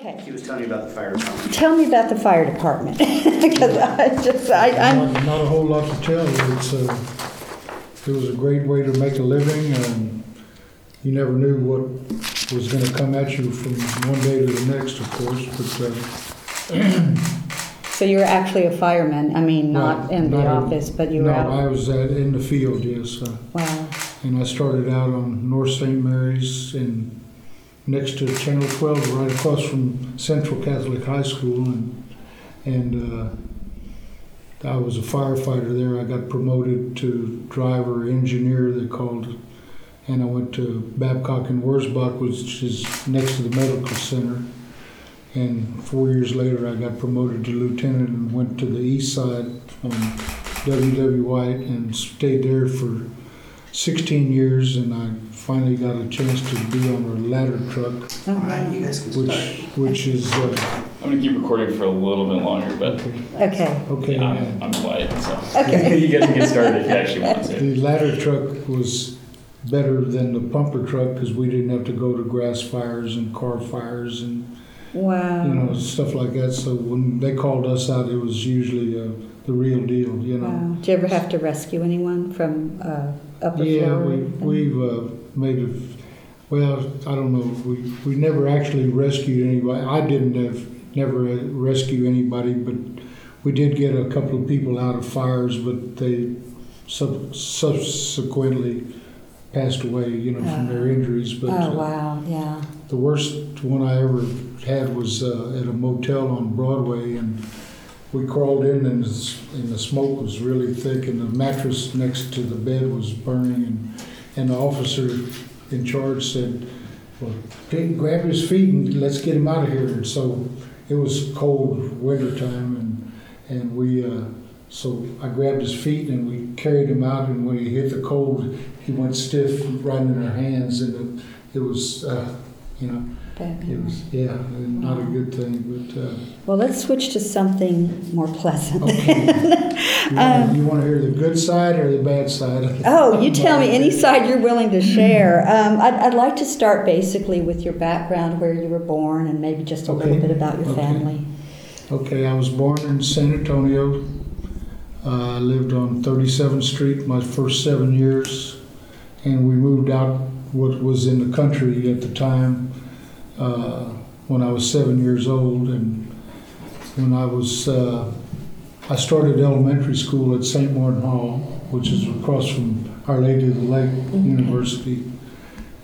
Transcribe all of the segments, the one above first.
Okay. He was telling you about the fire department. Tell me about the fire department, because I just, I, I'm, Not not a whole lot to tell. you. It's, uh, it was a great way to make a living, and you never knew what was gonna come at you from one day to the next, of course, but, uh, so you were actually a fireman, I mean, not Right, in the not a- office, but you were no, out? I was uh, in the field, yes. uh, Wow, And I started out on North St. Mary's in, next to Channel 12, right across from Central Catholic High School. And, and uh, I was a firefighter there. I got promoted to driver, engineer, they called. And I went to Babcock and Wurzbach, which is next to the medical center. And four years later, I got promoted to lieutenant and went to the east side on W.W. White and stayed there for 16 years, and I finally got a chance to be on a ladder truck, All right, you guys can which start. which is uh, I'm gonna keep recording for a little bit longer, but okay, okay. yeah, I'm, I'm quiet, so. Okay. You guys can get started if you actually want to. the ladder truck was better than the pumper truck because we didn't have to go to grass fires and car fires and wow. you know stuff like that. So when they called us out, it was usually uh, the real deal, you know. Wow. Did you ever have to rescue anyone from uh, upper Yeah, floor? or we, anything? we've uh, made a, well, I don't know, we, we never actually rescued anybody. I didn't have, never rescue anybody, but we did get a couple of people out of fires, but they sub- subsequently passed away, you know, from their injuries. But Oh, uh, wow, yeah. the worst one I ever had was uh, at a motel on Broadway, and we crawled in, and, and the smoke was really thick, and the mattress next to the bed was burning, and, and the officer in charge said, "Well, take- grab his feet and let's get him out of here." And so it was cold winter time, and and we. Uh, so I grabbed his feet and we carried him out, and when he hit the cold, he went stiff right in our hands, and it, it was, uh, you know, It was, yeah, not a good thing, but, uh, Well, let's switch to something more pleasant. okay. You wanna- You wanna hear the good side or the bad side? Um, Oh, you tell me any side you're willing to share. Um, I'd, I'd like to start basically with your background, where you were born, and maybe just a little bit about your Okay. family. Okay, I was born in San Antonio. Uh, I lived on 37th Street my first seven years, and we moved out what was in the country at the time uh, when I was seven years old. And when I was, uh, I started elementary school at St. Martin Hall, which is across from Our Lady of the Lake University.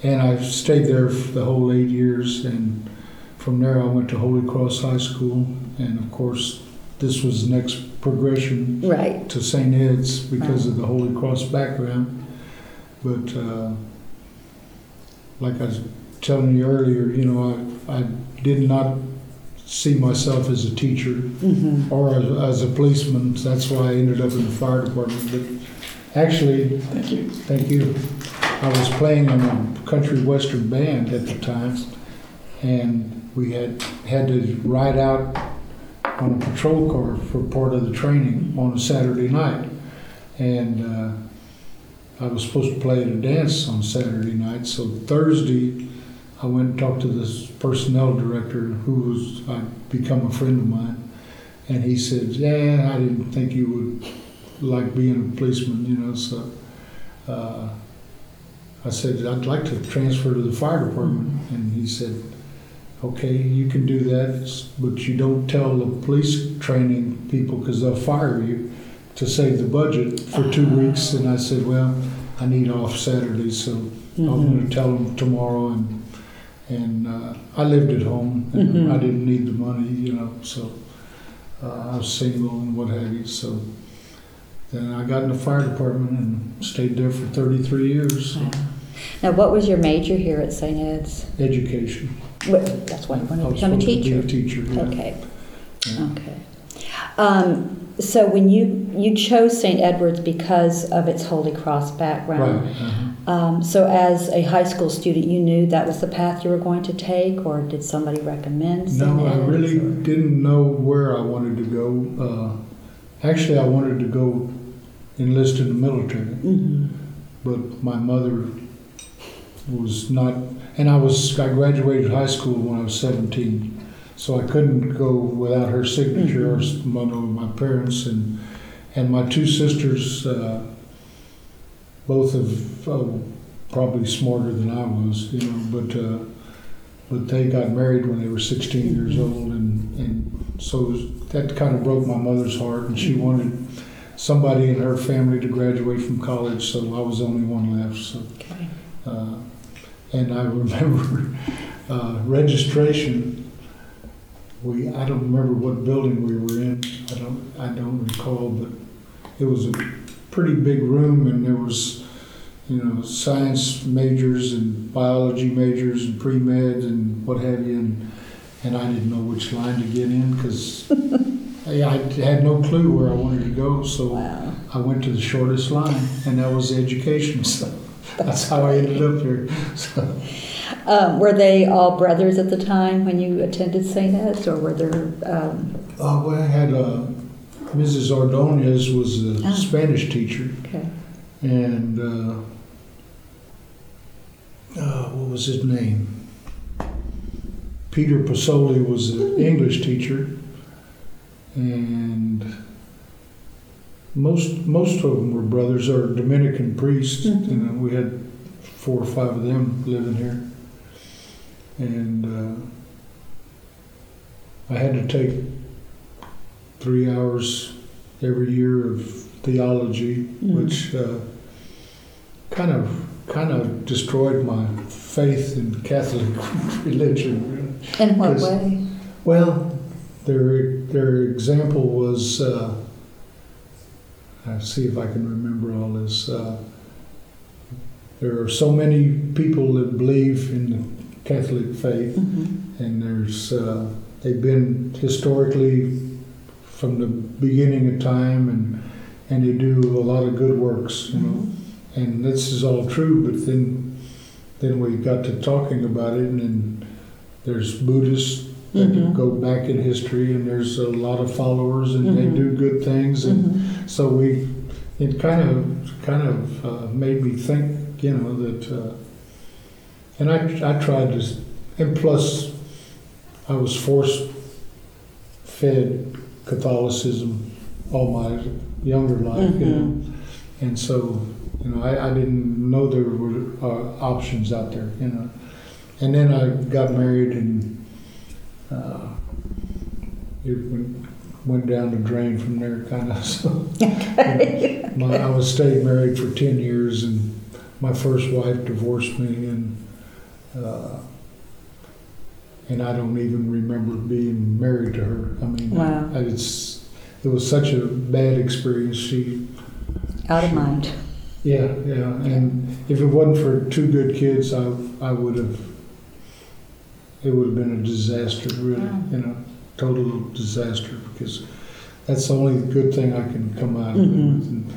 And I stayed there for the whole eight years, and from there I went to Holy Cross High School, and of course, this was the next progression Right. to St. Ed's because of the Holy Cross background. But uh, like I telling you earlier, you know, I, I did not see myself as a teacher hmm or as, as a policeman. That's why I ended up in the fire department. But actually, Thank you. Thank you. I was playing in a country western band at the time, and we had had to ride out on a patrol car for part of the training on a Saturday night. And uh, I was supposed to play at a dance on Saturday night, so Thursday I went and talked to this personnel director who was I'd become a friend of mine, and he said, "Yeah, I didn't think you would like being a policeman, you know, so." uh, I said, I'd like to transfer to the fire department. Mm-hmm. And he said, okay, you can do that, but you don't tell the police training people because they'll fire you to save the budget for two ah. weeks. And I said, well, I need off Saturday, so I'm going to mm-hmm. tell them tomorrow. And, and uh, I lived at home and Mhm. I didn't need the money, you know, so uh, I was single and what have you. So then I got in the fire department and stayed there for 33 years. Wow. Now, what was your major here at St. Ed's? Education. What, that's why you I wanted to become a supposed to be teacher. a teacher, yeah. Okay. Yeah. Okay. Um, so when you you chose St. Edward's because of its Holy Cross background, Right. uh-huh. Um, so, as a high school student, you knew that was the path you were going to take, or did somebody recommend? St. No, I really or- didn't know where I wanted to go. Uh, actually, I wanted to go enlist in the military, Mhm. but my mother was not. And I was I graduated high school when I was 17, so I couldn't go without her signature or s- one of my parents and and my two sisters, uh, both of uh, probably smarter than I was, you know, but uh, but they got married when they were 16 years old, and and so it was, that kind of broke my mother's heart, and she wanted somebody in her family to graduate from college, so I was the only one left. So. Okay. Uh, and I remember uh, registration. We I don't remember what building we were in. I don't I don't recall, but it was a pretty big room, and there was you know science majors and biology majors and pre med and what have you, and and I didn't know which line to get in because. I I had no clue where I wanted to go, so Wow. I went to the shortest line, and that was education. So that's how I ended up here. So, Um, were they all brothers at the time when you attended St. Ed's, or were there? Um, oh, well, I had uh, Mrs. Ordonez was a Ah. Spanish teacher, okay. and uh, uh, what was his name? Peter Pasoli was an English teacher, and most most of them were brothers or Dominican priests. Mhm. You know, we had four or five of them living here, and uh, I had to take three hours every year of theology, Mm. which uh, kind of kind of destroyed my faith in Catholic religion. In what way? Well, their their example was. Uh, I'll see if I can remember all this. Uh, there are so many people that believe in the Catholic faith, Mhm. and there's uh, they've been historically from the beginning of time, and and they do a lot of good works, you know. And this is all true, but then then we got to talking about it, and then there's Buddhists that Mhm. go back in history, and there's a lot of followers, and they Mhm. do good things, and Mhm. so we it kind of kind of uh, made me think, you know, that. Uh, and I I tried to, and plus, I was force fed Catholicism all my younger life, you know. And so, you know, I, I didn't know there were uh, options out there, you know. And then I got married and uh, it went, went down the drain from there, kind of. So, my, I was stayed married for 10 years and my first wife divorced me and uh, and I don't even remember being married to her. I mean, Wow. I- it's, it was such a bad experience. She Out of mind. yeah, yeah, and if it wasn't for two good kids, I, I would have, it would have been a disaster, really, Wow. you know, total disaster, because that's the only good thing I can come out of it Mhm. with. And,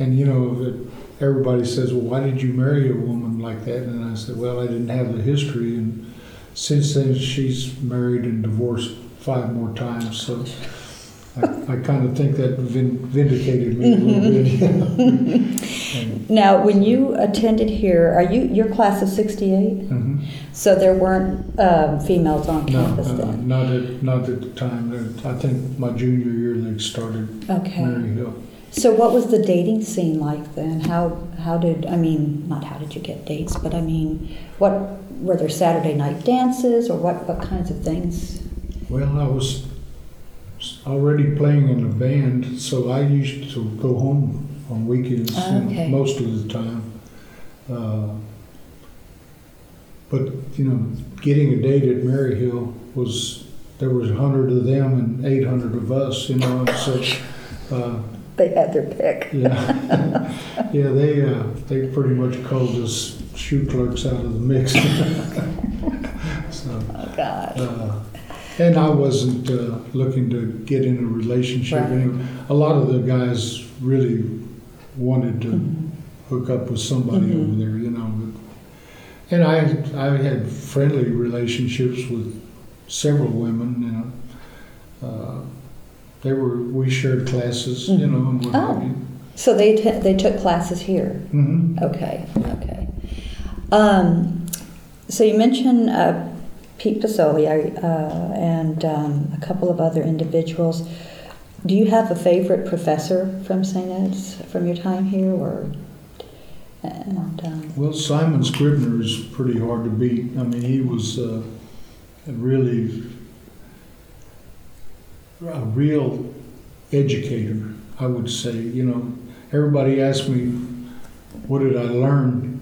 and, you know, that everybody says, well, why did you marry a woman like that? And I said, well, I didn't have the history, and since then, she's married and divorced five more times, so I, I kind of think that vindicated me a little bit. know. And- Now, when you attended here, are you your class of '68? Mhm. So there weren't um, females on No, campus uh, then. not at not at the time. I think my junior year they started Okay. Mary Hill. So what was the dating scene like then? How how did I mean not how did you get dates, but I mean what were there Saturday night dances or what what kinds of things? Well, I was already playing in a band, so I used to go home on weekends you know, most of the time. Uh, but you know, getting a date at Mary Hill was there was a hundred of them and eight hundred of us, you know, so. Uh, They had their pick. Yeah, yeah, they uh, they pretty much called us shoe clerks out of the mix. so, Oh God. uh, and I wasn't uh, looking to get in a relationship. Right. Anyway, a lot of the guys really wanted to Mhm. hook up with somebody Mhm. over there, you know. And I I had friendly relationships with several women, you know. Uh, they were we shared classes, you Mhm. know, and what Oh. have you. So they t- they took classes here. Mm-hmm. Okay. Okay. Um, so you mentioned uh, Pete Pasoli uh, and um, a couple of other individuals. Do you have a favorite professor from St. Ed's from your time here, or? And um, Well, Simon Scribner is pretty hard to beat. I mean, he was uh, really a real educator, I would say. You know, everybody asks me, what did I learn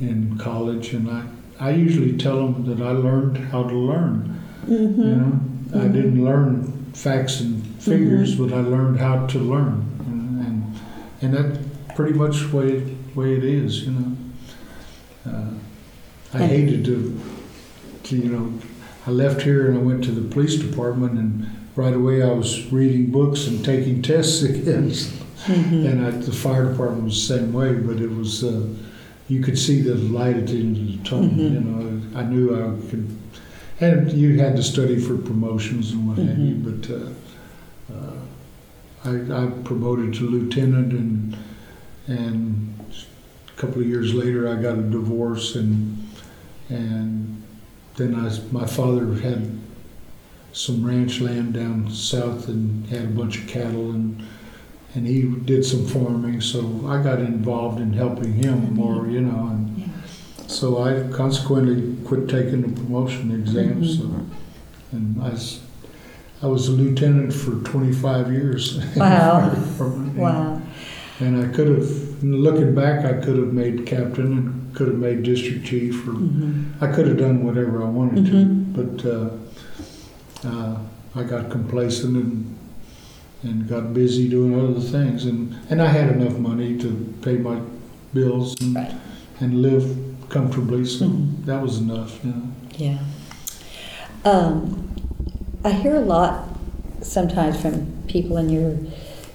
in college? And I, I usually tell them that I learned how to learn. Mm-hmm. You know, I mm-hmm. didn't learn facts and figures, mm-hmm. but I learned how to learn. And, and, and that's pretty much the way, way it is, you know. Uh, I hated to, to, you know, I left here and I went to the police department and right away I was reading books and taking tests again. Mm-hmm. And I, the fire department was the same way, but it was, uh, you could see the light at the end of the tunnel, you know. I knew I could, and you had to study for promotions and what have you, but uh, uh, I, I promoted to lieutenant and, and a couple of years later I got a divorce and, and then I, my father had some ranch land down south and had a bunch of cattle and and he did some farming, so I got involved in helping him more, you know, and Yeah. so I consequently quit taking the promotion exams. Mm-hmm. so- And I was, I was a lieutenant for 25 years. Wow. Wow, And I could have, looking back, I could have made captain and could have made district chief, or Mhm. I could have done whatever I wanted Mhm. to, but uh, uh, I got complacent and and got busy doing other things, and and I had enough money to pay my bills and, Right. and live comfortably, so Mhm. that was enough, you know. yeah. Um, I hear a lot sometimes from people in your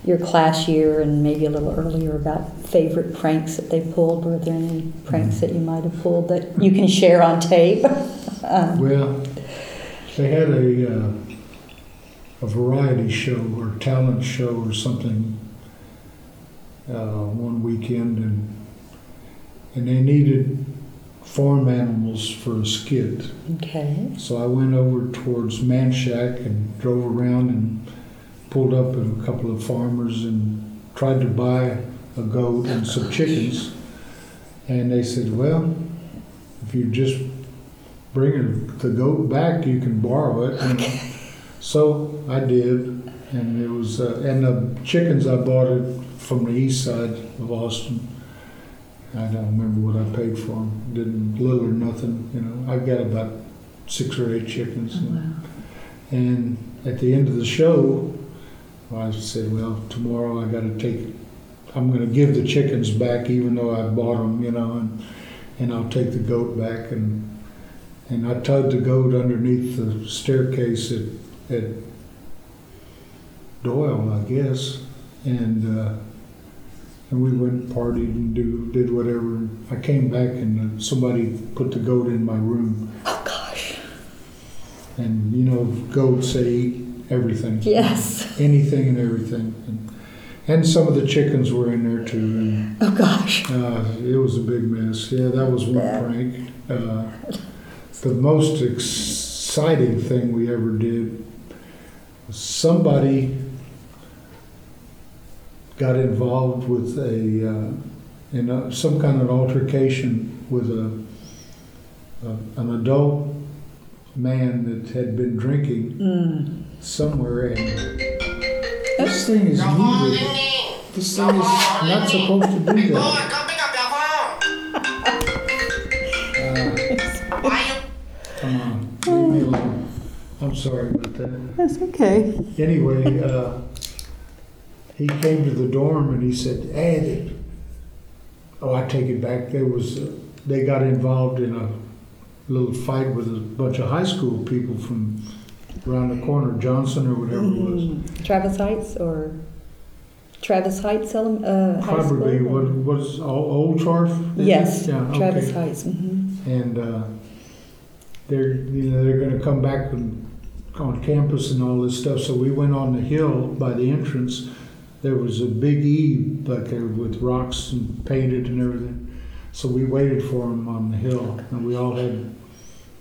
your class year and maybe a little earlier about favorite pranks that they pulled. Were there any pranks that you might have pulled that you can share on tape? Um, Well, they had a uh, a variety show or talent show or something uh, one weekend, and and they needed farm animals for a skit. okay. So I went over towards Manchac and drove around and pulled up at a couple of farmers and tried to buy a goat and some chickens. And they said, well, if you just bring the goat back, you can borrow it. And so I did. And it was, uh, and the chickens I bought it from the east side of Austin. I don't remember what I paid for them. Didn't little or nothing, you know. I got about six or eight chickens. Oh, wow. And at the end of the show, I said, well, tomorrow I got to take, I'm going to give the chickens back even though I bought them, you know, and, and I'll take the goat back. And, and I tied the goat underneath the staircase at, at Doyle, I guess. And, uh, and we went and partied and do, did whatever. I came back and uh, somebody put the goat in my room. Oh gosh. And you know, goats they eat everything. Yes. Anything and everything. And, and some of the chickens were in there too. And Oh gosh. uh, it was a big mess. Yeah, that was one Yeah. prank. Uh, the most exciting thing we ever did was somebody got involved with a uh, in a, some kind of altercation with a, a an adult man that had been drinking Mm. somewhere and this thing is muted. This thing is not supposed to do that. come pick up your phone. Uh, come on, leave me alone. I'm sorry about that. That's okay. Anyway, uh, he came to the dorm and he said, "Ed, oh, I take it back. There was uh, they got involved in a little fight with a bunch of high school people from around the corner, Johnson or whatever it was. Mm. Travis Heights or Travis Heights Ele- uh, High Probably School? what was Old is it? Yes, Yeah, okay. Travis Heights. hmm and uh, they're you know they're going to come back and, on campus and all this stuff. So we went on the hill by the entrance. There was a big E back there with rocks and painted and everything. So we waited for them on the hill, and we all had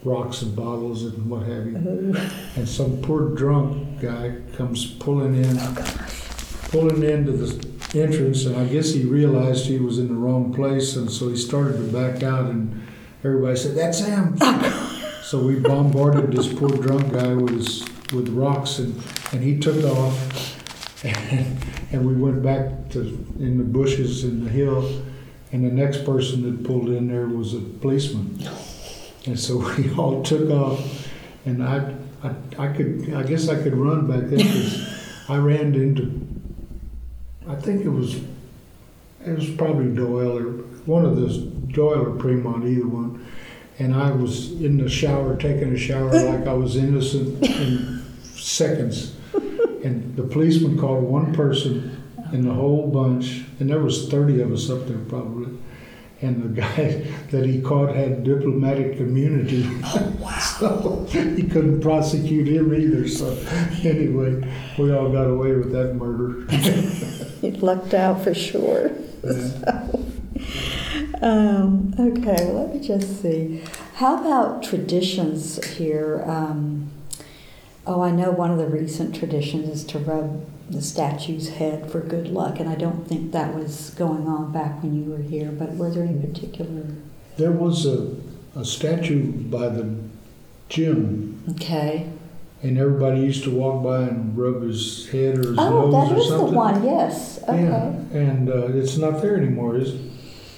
rocks and bottles and what have you. Uh-huh. And some poor drunk guy comes pulling in, oh, pulling into the entrance, and I guess he realized he was in the wrong place, and so he started to back out, and everybody said, "That's him." Oh, so we bombarded this poor drunk guy with his, with rocks, and, and he took off, and, and we went back to in the bushes in the hill, and the next person that pulled in there was a policeman, oh, and so we all took off, and I I, I could, I guess I could run back then 'cause I ran into, I think it was, it was probably Doyle or one of those, Doyle or Premont, either one. And I was in the shower, taking a shower like I was innocent in seconds. And the policeman called one person in the whole bunch, and there was 30 of us up there probably. And the guy that he caught had diplomatic immunity. so he couldn't prosecute him either. So anyway, we all got away with that murder. You lucked out for sure. Yeah. Um, okay, well, let me just see. How about traditions here? Um, oh, I know one of the recent traditions is to rub the statue's head for good luck, and I don't think that was going on back when you were here, but were there any particular? There was a, a statue by the gym, Okay. and everybody used to walk by and rub his head or his Oh, nose that or is the something. one, yes. Okay. Yeah, and uh, it's not there anymore, is it?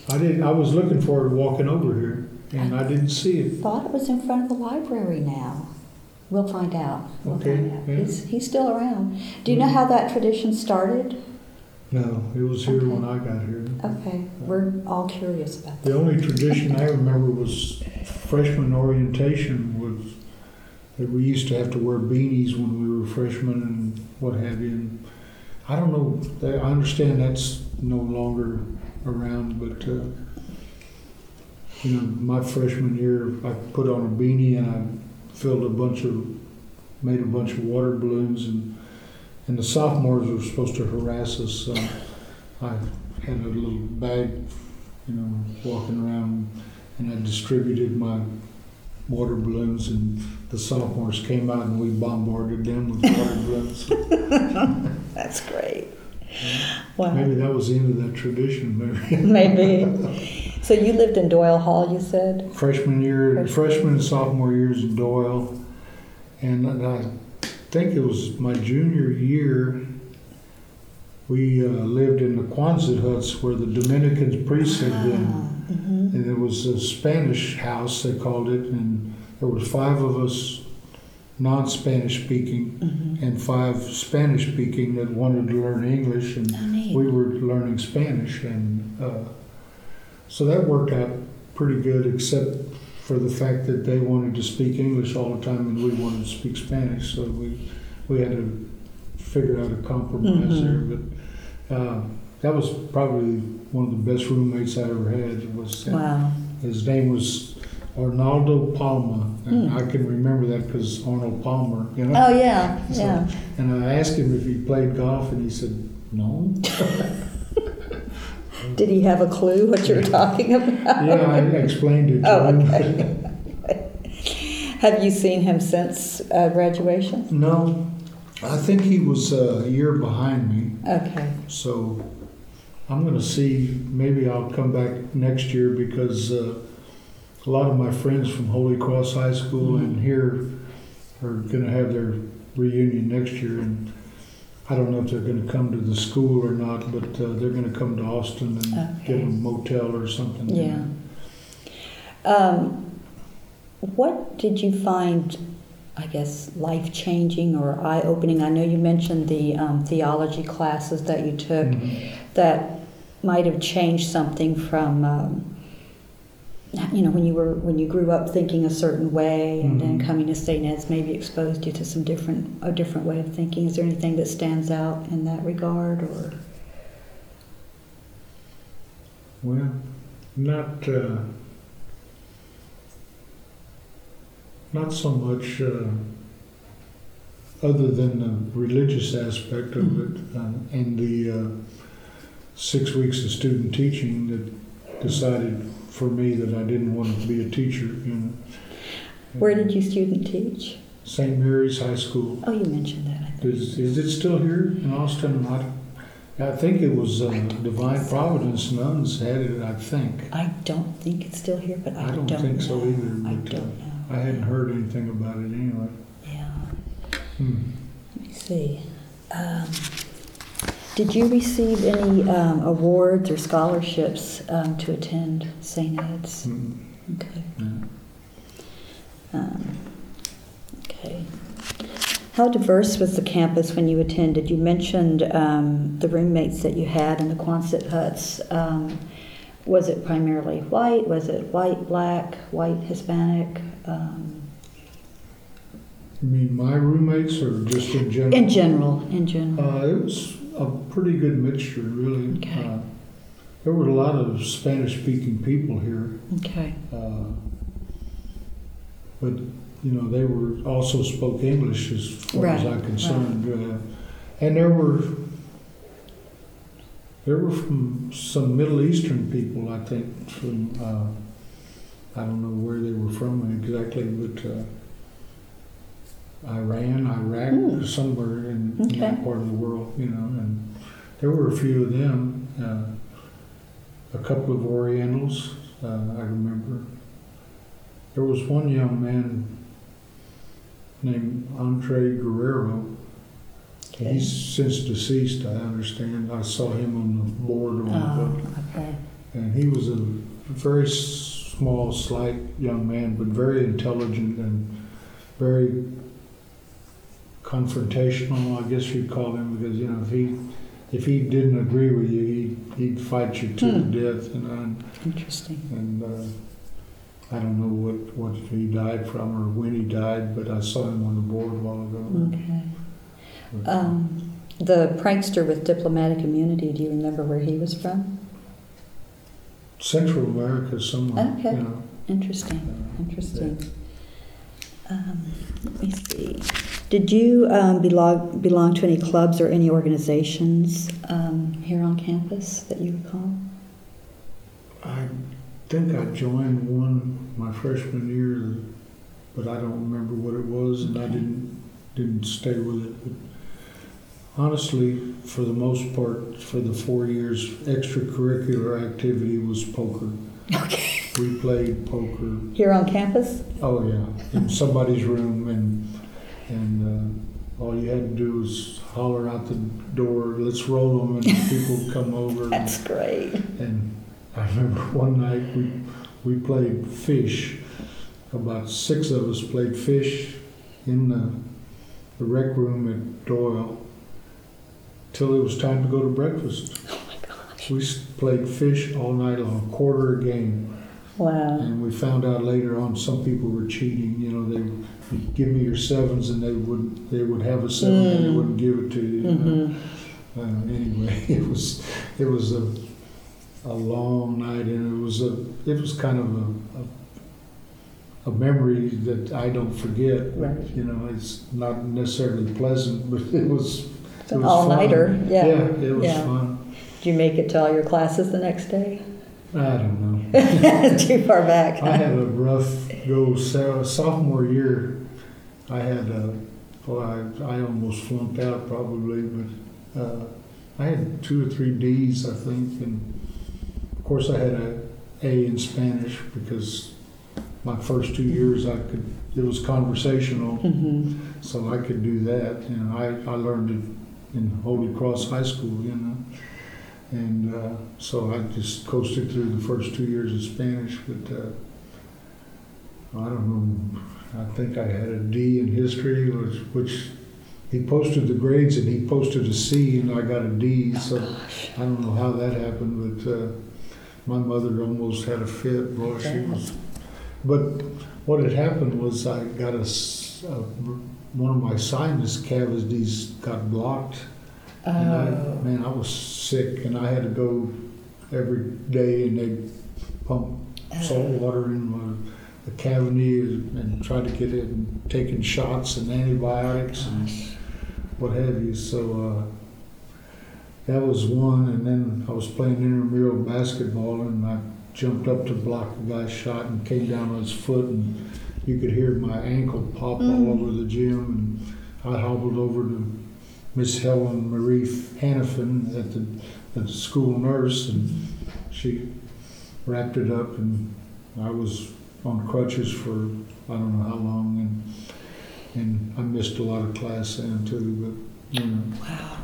I didn't. I was looking for it walking over here, and I didn't see it. Thought it was in front of the library now. We'll find out. We'll Okay, find out. yeah. He's, he's still around. Do you know how that tradition started? No, it was here Okay. when I got here. Okay, we're all curious about that. The only tradition I remember was freshman orientation was that we used to have to wear beanies when we were freshmen and what have you. And I don't know, I understand that's no longer around, but, uh, you know, my freshman year, I put on a beanie and I filled a bunch of, made a bunch of water balloons and, and the sophomores were supposed to harass us, so I had a little bag you know, walking around, and I distributed my water balloons, and the sophomores came out and we bombarded them with water balloons. That's great. Wow. Maybe that was the end of that tradition. Maybe Maybe. So you lived in Doyle Hall, you said? freshman year, Freshman. and sophomore years in Doyle, and I think it was my junior year. We uh, lived in the Quonset huts where the Dominican priests had been. Mhm. And it was a Spanish house, they called it, and there were five of us non-Spanish speaking Mhm. and five Spanish speaking that wanted to learn English, and Oh, we were learning Spanish, and uh, so that worked out pretty good, except for the fact that they wanted to speak English all the time and we wanted to speak Spanish, so we we had to figure out a compromise Mhm. there. But uh, that was probably one of the best roommates I ever had. Was uh, Wow. his name was Arnaldo Palma, and Hmm. I can remember that because Arnold Palmer, you know. Oh, yeah, So- yeah. And I asked him if he played golf, and he said no. Did he have a clue what you were talking about? yeah, I explained it to Oh, him. okay. Have you seen him since uh, graduation? no, I think he was uh, a year behind me, Okay. so I'm going to see. Maybe I'll come back next year because uh, a lot of my friends from Holy Cross High School and here are going to have their reunion next year, and I don't know if they're going to come to the school or not, but uh, they're going to come to Austin and Okay. get a motel or something. Yeah. Um, what did you find, I guess, life changing or eye opening? I know you mentioned the um, theology classes that you took Mhm. that might have changed something from. Um, you know, when you were when you grew up thinking a certain way, and then Mhm. coming to St. Ed's maybe exposed you to some different a different way of thinking. Is there anything that stands out in that regard, or Well, not uh, not so much uh, other than the religious aspect of it uh, and the uh, six weeks of student teaching that decided for me that I didn't want to be a teacher. Know, Where did you student teach? St. Mary's High School. Oh, you mentioned that. Is, Is, it still here in Austin? I, I think it was uh, Divine so. Providence nuns had it, I think. I don't think it's still here, but I I don't don't know. think so either, I but, uh, don't know. I hadn't heard anything about it anyway. Yeah. Hmm. Let me see. Um, Did you receive any um, awards or scholarships um, to attend St. Ed's? Hmm. Okay. Yeah. Um, Okay. How diverse was the campus when you attended? You mentioned um, the roommates that you had in the Quonset huts. Um, Was it primarily white? Was it white, black, white, Hispanic? Um, You mean my roommates or just in general? In general, in general. Uh, it was a pretty good mixture, really. Okay. Uh, there were a lot of Spanish-speaking people here, Okay. uh, but you know they were also spoke English as far as I'm concerned, uh, and there were there were from some Middle Eastern people, I think, from uh, I don't know where they were from exactly, but. Iran, Iraq, Hmm. somewhere in, in that part of the world, you know, and there were a few of them. Uh, a couple of Orientals, uh, I remember. There was one young man named Andre Guerrero. Okay. He's since deceased, I understand. I saw him on the board on Oh, the, okay. and he was a very small, slight young man, but very intelligent and very confrontational, I guess you'd call him, because you know if he if he didn't agree with you, he'd, he'd fight you to Hmm. the death. And and, Interesting. and uh, I don't know what what he died from or when he died, but I saw him on the board a while ago. Okay. But, Um, the prankster with diplomatic immunity, do you remember where he was from? Central America, somewhere. Okay. You know, Interesting, uh, interesting. Um, let me see. Did you um, belong belong to any clubs or any organizations um, here on campus that you recall? I think I joined one my freshman year, but I don't remember what it was, and I didn't didn't stay with it. But honestly, for the most part, for the four years, extracurricular activity was poker. Okay. We played poker. Here on campus? Oh yeah, in somebody's room, and and uh, all you had to do was holler out the door, "Let's roll them," and people would come over. and- That's great. and I remember one night we, we played fish. About six of us played fish in the, the rec room at Doyle till it was time to go to breakfast. Oh my gosh. We played fish all night long, quarter a game. Wow. And we found out later on some people were cheating. You know, they would give me your sevens and they would they would have a seven and they Mm. wouldn't give it to you. you know. hmm Uh, anyway, it was it was a a long night, and it was a it was kind of a a, a memory that I don't forget. Right. You know, it's not necessarily pleasant, but it was it an was fun. all-nighter. Yeah. yeah, it was Yeah. fun. Did you make it to all your classes the next day? I don't know. Too far back. I had a rough go sophomore year. I had a well, I, I almost flunked out probably, but uh, I had two or three D's, I think, and of course I had a A in Spanish because my first two years I could it was conversational, hmm so I could do that. You know, I, I learned it in Holy Cross High School, you know, and uh, so I just coasted through the first two years of Spanish. But uh, I don't know. I think I had a D in history, which, which he posted the grades and he posted a C and I got a D. So I don't know how that happened, but uh, my mother almost had a fit. Boy, she was. But what had happened was I got a one of my sinus cavities got blocked, and I, Oh. man, I was sick, and I had to go every day, and they pump uh. salt water in my the cavity and try to get it, and taking shots and antibiotics and Gosh. what have you. So uh, that was one, and then I was playing intramural basketball, and I jumped up to block the guy's shot and came down on his foot and you could hear my ankle pop all mm. over the gym, and I hobbled over to Miss Helen Marie Hannafin at the, at the school nurse, and she wrapped it up, and I was on crutches for I don't know how long, and and I missed a lot of class then too, but you know. Wow.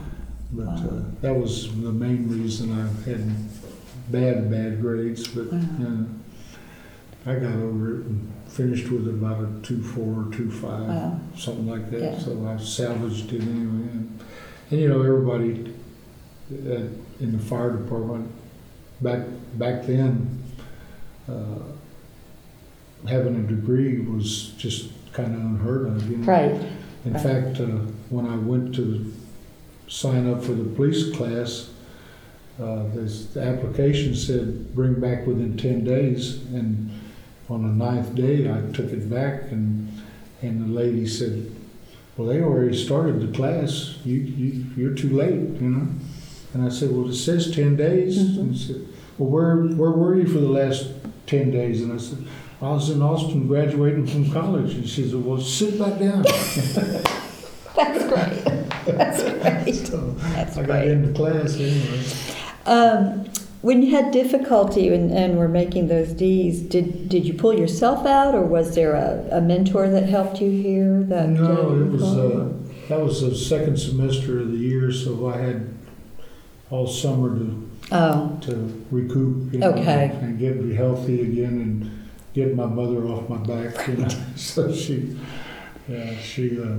But uh, that was the main reason I had bad, bad grades. But Wow. uh, I got over it and finished with about a two four, two five, Wow. something like that. Yeah. So I salvaged it anyway. And, and you know, everybody uh, in the fire department back back then, uh, having a degree was just kind of unheard of. You know? Right. In Right. fact, uh, when I went to sign up for the police class, uh, this, the application said bring back within ten days, and on the ninth day, I took it back, and and the lady said, "Well, they already started the class. You you you're too late, you know." And I said, "Well, it says ten days." Mhm. And she said, "Well, where where were you for the last ten days?" And I said. I was in Austin graduating from college. And she said, Well, sit back down. That's great. That's great. So That's I got great. into class anyway. Um, when you had difficulty and, and were making those D's, did, did you pull yourself out or was there a, a mentor that helped you here? That, No, uh, it was, followed? uh, that was the second semester of the year, so I had all summer to, Oh, to recoup. you know, Okay. And get me healthy again and get my mother off my back, you know. So she, yeah, she, uh,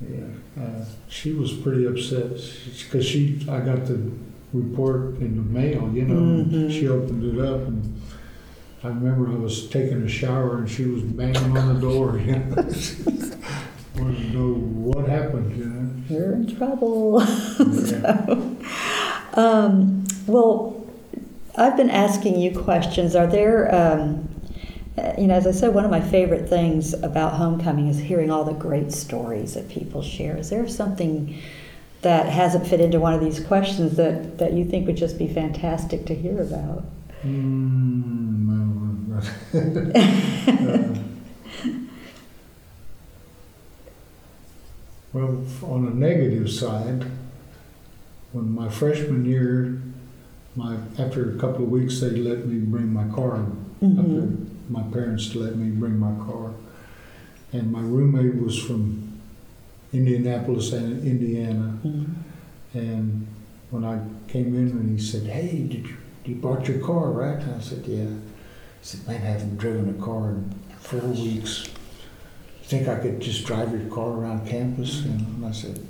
yeah, uh, she was pretty upset because she, I got the report in the mail, you know. and Mhm. She opened it up and I remember I was taking a shower and she was banging on the door, you know. Wanted to know what happened, you know. you're in trouble. Yeah. Um, well, I've been asking you questions. Are there, um, you know, as I said, one of my favorite things about homecoming is hearing all the great stories that people share. Is there something that hasn't fit into one of these questions that, that you think would just be fantastic to hear about? Mm, uh, Well, on the negative side, when my freshman year, my after a couple of weeks, they let me bring my car. Mhm. My parents let me bring my car, and my roommate was from Indianapolis and Indiana. Mhm. And when I came in and he said, "Hey, did you, you bought your car, right?" And I said, "Yeah." He said, "Man, I haven't driven a car in four weeks. You think I could just drive your car around campus?" Know? And I said,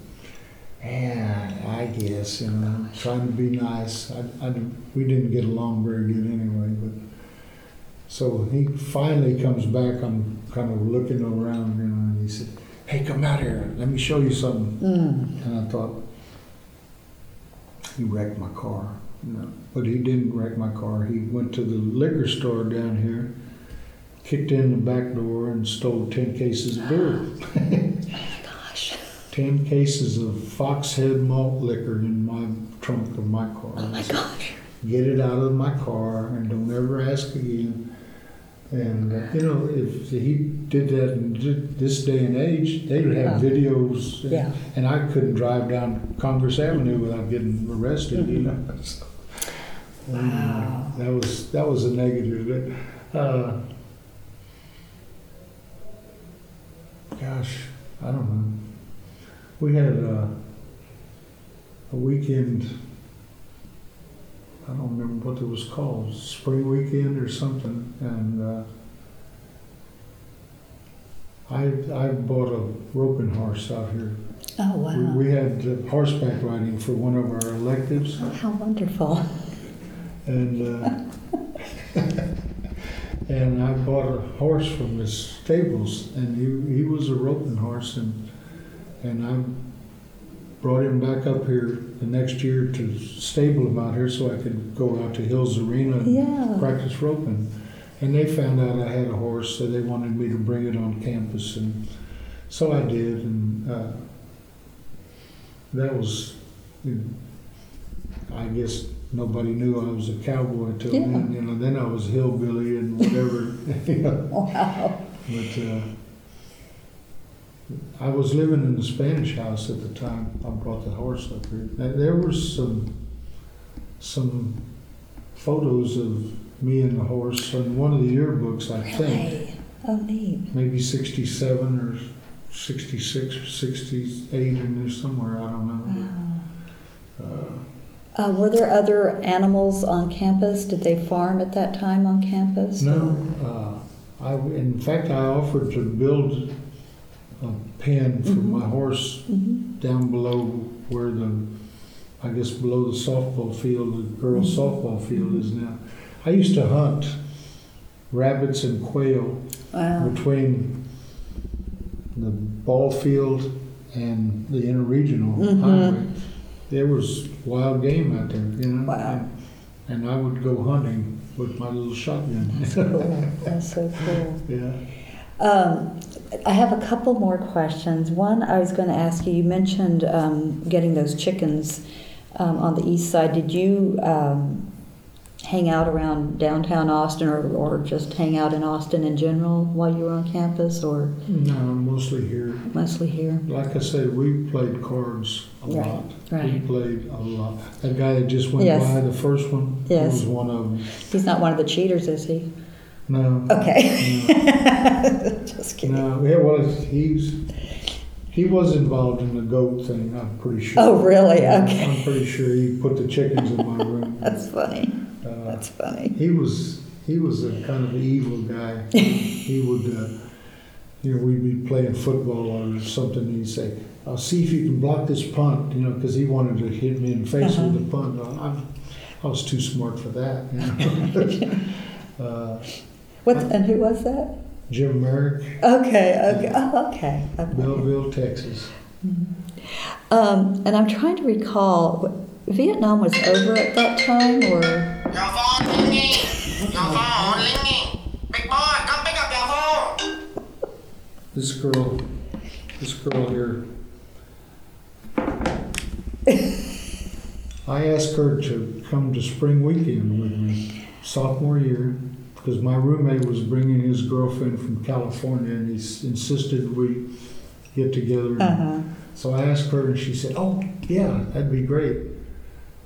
"Yeah, I guess." You know, trying to be nice. I, I we didn't get along very good anyway, but. So he finally comes back. I'm kind of looking around, you know, and he said, "Hey, come out here. Let me show you something." Mm. And I thought, he wrecked my car. No, but he didn't wreck my car. He went to the liquor store down here, kicked in the back door, and stole 10 cases of beer. oh Gosh. 10 cases of Foxhead malt liquor in my trunk of my car. Oh my gosh. Get it out of my car and don't ever ask again. And, uh, you know, if he did that in this day and age, they would have Yeah. videos. Yeah. And I couldn't drive down Congress Avenue without getting arrested, you know. So, Wow. That was, that was a negative. But, uh, gosh, I don't know. We had uh, a weekend, I don't remember what it was called, spring weekend or something, and uh, I, I bought a roping horse out here. Oh, wow. We, we had uh, horseback riding for one of our electives, How wonderful. and uh, and I bought a horse from his stables, and he he was a roping horse, and and I brought him back up here the next year to stable him out here so I could go out to Hills Arena and Yeah. practice roping. And they found out I had a horse, so they wanted me to bring it on campus, and so I did, and uh, that was, I guess, nobody knew I was a cowboy until Yeah. then. You know, then I was hillbilly and whatever. you know. Wow. But uh, I was living in the Spanish house at the time. I brought the horse up here. There- There was some some photos of me and the horse in one of the yearbooks, I think. Really? Oh, neat. Maybe 67 or 66 or 68 in there somewhere. I don't know. Wow. Uh, Uh, were there other animals on campus? Did they farm at that time on campus? No, uh, I, in fact, I offered to build a pen for Mhm. my horse Mhm. down below where the, I guess below the softball field, the girls' Mhm. softball field is now. I used to hunt rabbits and quail Wow. between the ball field and the interregional Mhm. highway. There was wild game out there, you know? Wow. And I would go hunting with my little shotgun. That's cool. That's so cool. Yeah. Um, I have a couple more questions. One, I was going to ask you. You mentioned um, getting those chickens um, on the east side. Did you um, hang out around downtown Austin, or, or just hang out in Austin in general while you were on campus, or No, mostly here. mostly here? Like I said, we played cards a Right, lot. right. We played a lot. That guy that just went Yes. by, the first one, Yes. was one of them. He's not one of the cheaters, is he? No. Okay. no. just kidding. No, yeah, well, he's, he was involved in the goat thing, I'm pretty sure. Oh, really? Yeah, Okay. I'm pretty sure he put the chickens in my room. That's funny. Uh, That's funny. He was, he was a kind of evil guy. He would, uh, you know, we'd be playing football or something, and he'd say, I'll see if you can block this punt, you know, because he wanted to hit me in the face Uh-huh. with the punt. I'm, I was too smart for that, you know. uh, What? And who was that? Jim Merrick, Okay. Okay. Oh, okay. okay. Bellville, Texas. Um, and I'm trying to recall, Vietnam was over at that time, or Your phone ringing. Your phone ringing. Big boy, come pick up your phone. This girl, this girl here. I asked her to come to spring weekend with me, sophomore year, because my roommate was bringing his girlfriend from California, and he s- insisted we get together. and- uh-huh. So I asked her, and she said, "Oh, yeah, that'd be great."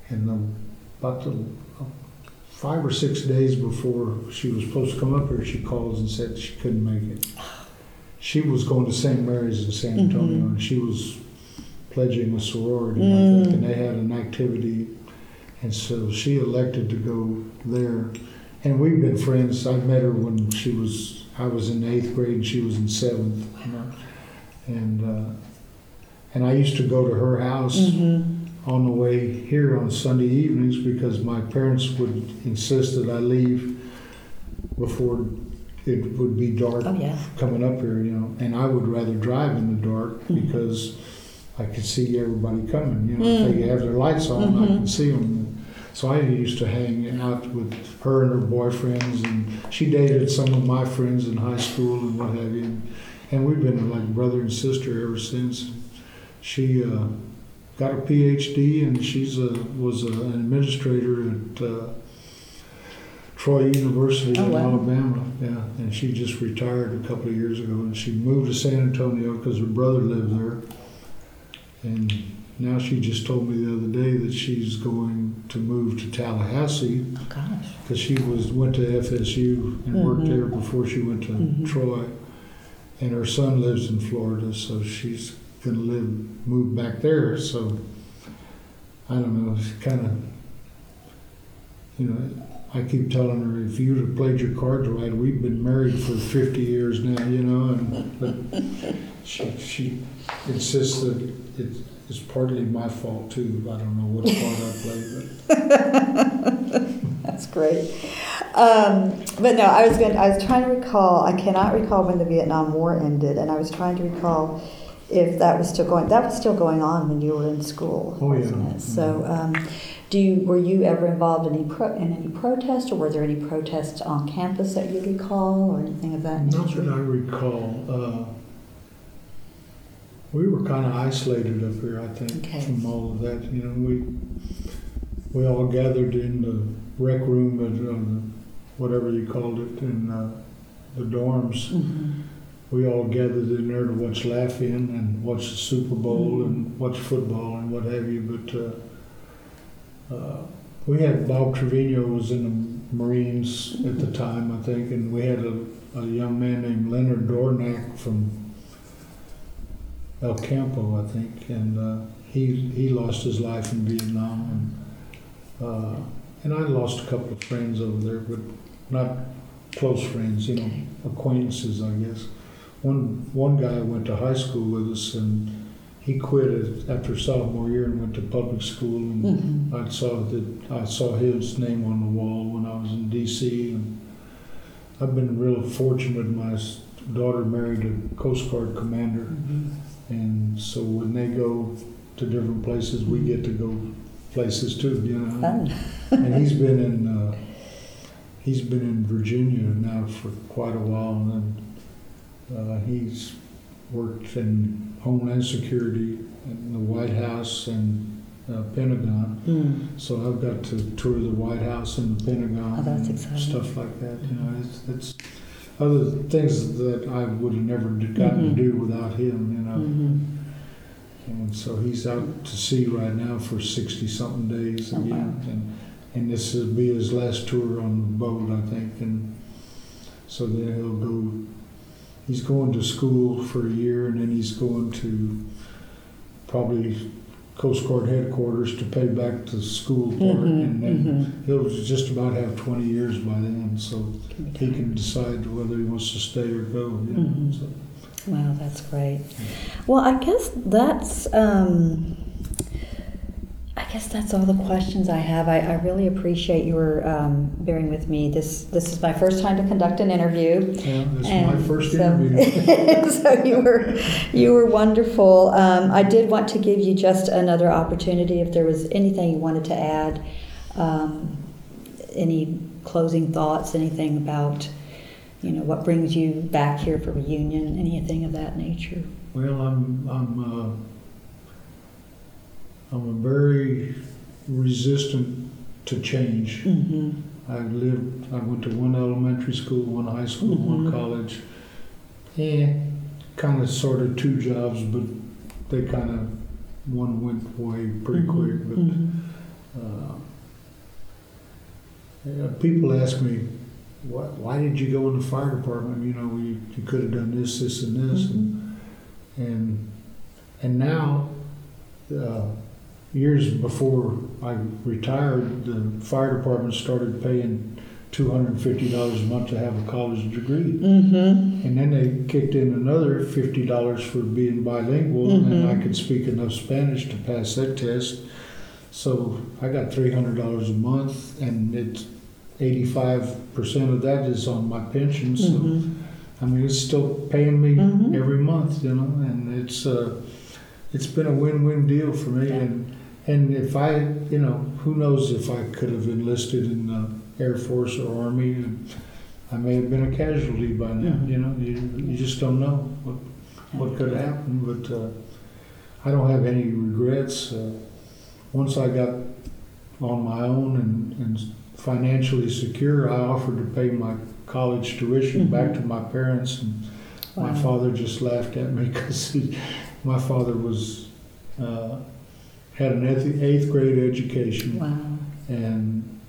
And um, about the uh, five or six days before she was supposed to come up here, she calls and said she couldn't make it. She was going to St. Mary's in San Antonio, Mhm. and she was pledging a sorority, I Mm. think, and they had an activity, and so she elected to go there. And we've been friends. I met her when she was I was in eighth grade, and she was in seventh. You know? And uh, and I used to go to her house Mm-hmm. on the way here on Sunday evenings because my parents would insist that I leave before it would be dark Oh yeah. coming up here, you know. And I would rather drive in the dark Mhm. because I could see everybody coming, you know. Mm. If they have their lights on, I Mhm. can see them. So I used to hang out with her and her boyfriends, and she dated some of my friends in high school and what have you. And we've been like brother and sister ever since. She uh, got a PhD, and she's a was a, an administrator at uh, Troy University Oh, in wow. Alabama. Yeah, and she just retired a couple of years ago, and she moved to San Antonio because her brother lived there. And now she just told me the other day that she's going to move to Tallahassee Oh gosh. because she was went to FSU and worked Mhm. there before she went to Mhm. Troy, and her son lives in Florida, so she's gonna live move back there. So I don't know, it's kind of you know. I keep telling her if you'd have played your cards right, we've been married for 50 years now, you know, and but she she insists that it, it's partly my fault too. I don't know what part I played, but. That's great. Um, but no, I was going. I was trying to recall. I cannot recall when the Vietnam War ended, and I was trying to recall if that was still going. That was still going on when you were in school, Oh, yeah. it? So, um, do you were you ever involved in any pro, in any protest, or were there any protests on campus that you recall, or anything of that nature? Not that I recall. Uh, we were kind of isolated up here, I think, Okay. from all of that. You know, we we all gathered in the rec room, at, uh, whatever you called it, in uh, the dorms. Mhm. We all gathered in there to watch Laugh-In and watch the Super Bowl and watch football and what have you. But uh, uh, we had Bob Trevino was in the Marines at the time, I think, and we had a, a young man named Leonard Dornack from El Campo, I think, and uh, he he lost his life in Vietnam, and uh, and I lost a couple of friends over there, but not close friends, you know, acquaintances, I guess. One one guy went to high school with us, and he quit after sophomore year and went to public school. And Mhm. I saw that I saw his name on the wall when I was in D.C. and I've been real fortunate. My daughter married a Coast Guard commander, Mhm. And so when they go to different places, we get to go places too. You know, Fun. and he's been in uh, he's been in Virginia now for quite a while, and uh, he's worked in Homeland Security, in the White House, and uh, Pentagon. Mm. So I've got to tour the White House and the Pentagon Oh, and exciting. stuff like that. You know, it's, it's other things that I would have never gotten Mhm. to do without him. You know, Mhm. and so he's out to sea right now for sixty something days Oh, wow. again, and and this will be his last tour on the boat, I think. And so then he'll go. He's going to school for a year, and then he's going to probably Coast Guard headquarters to pay back the school part, Mhm, and then mhm. he'll just about have 20 years by then, so he can decide whether he wants to stay or go. You know, Mhm. so. Wow, that's great. Well, I guess that's um, I guess that's all the questions I have. I, I really appreciate your um, bearing with me. This this is my first time to conduct an interview. Yeah, that's my first so- interview. so you were you were wonderful. Um, I did want to give you just another opportunity if there was anything you wanted to add, um, any closing thoughts, anything about you know what brings you back here for reunion, anything of that nature. Well, I'm I'm uh, I'm a very resistant to change. Mm-hmm. I lived. I went to one elementary school, one high school, Mhm. one college. Yeah, kind of sort of two jobs, but they kind of one went away pretty quick. But uh, yeah, people ask me, why, why did you go in the fire department? You know, you, you could have done this, this, and this, and and and now, uh, years before I retired, the fire department started paying two hundred and fifty dollars a month to have a college degree. Mm-hmm. And then they kicked in another fifty dollars for being bilingual, and I could speak enough Spanish to pass that test. So I got three hundred dollars a month, and it's eighty-five percent of that is on my pension. So Mm-hmm. I mean, it's still paying me Mhm. every month, you know, and it's uh, it's been a win-win deal for me. Yeah. And and if I, you know, who knows if I could have enlisted in the Air Force or Army, and I may have been a casualty by now. You know, you you just don't know what what could have happened. But uh, I don't have any regrets. Uh, once I got on my own and, and financially secure, I offered to pay my college tuition back Mhm. to my parents, and my father just laughed at me because my father was uh, had an eighth, eighth grade education, Wow. and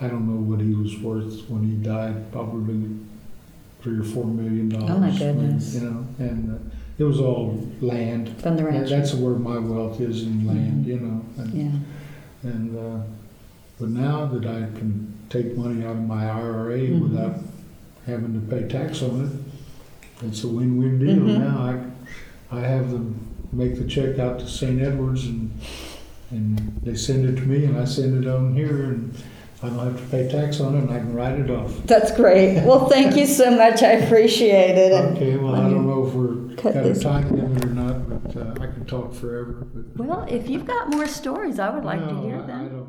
I don't know what he was worth when he died. Probably three or four million dollars. Oh, my goodness. You know, and uh, it was all land. From the ranch. That's where my wealth is in land. Mhm. You know, and, yeah. and uh, but now that I can take money out of my IRA Mhm. without having to pay tax on it, it's a win-win deal. Mhm. Now I, I have them make the check out to St. Edwards and and they send it to me and I send it on here and I don't have to pay tax on it and I can write it off. That's great. Well, thank you so much. I appreciate it. Okay, well I don't know if we're Cut got a this. time limit or not, but uh, I can talk forever. But well, if you've got more stories, I would like to No, hear I- I them. don't know.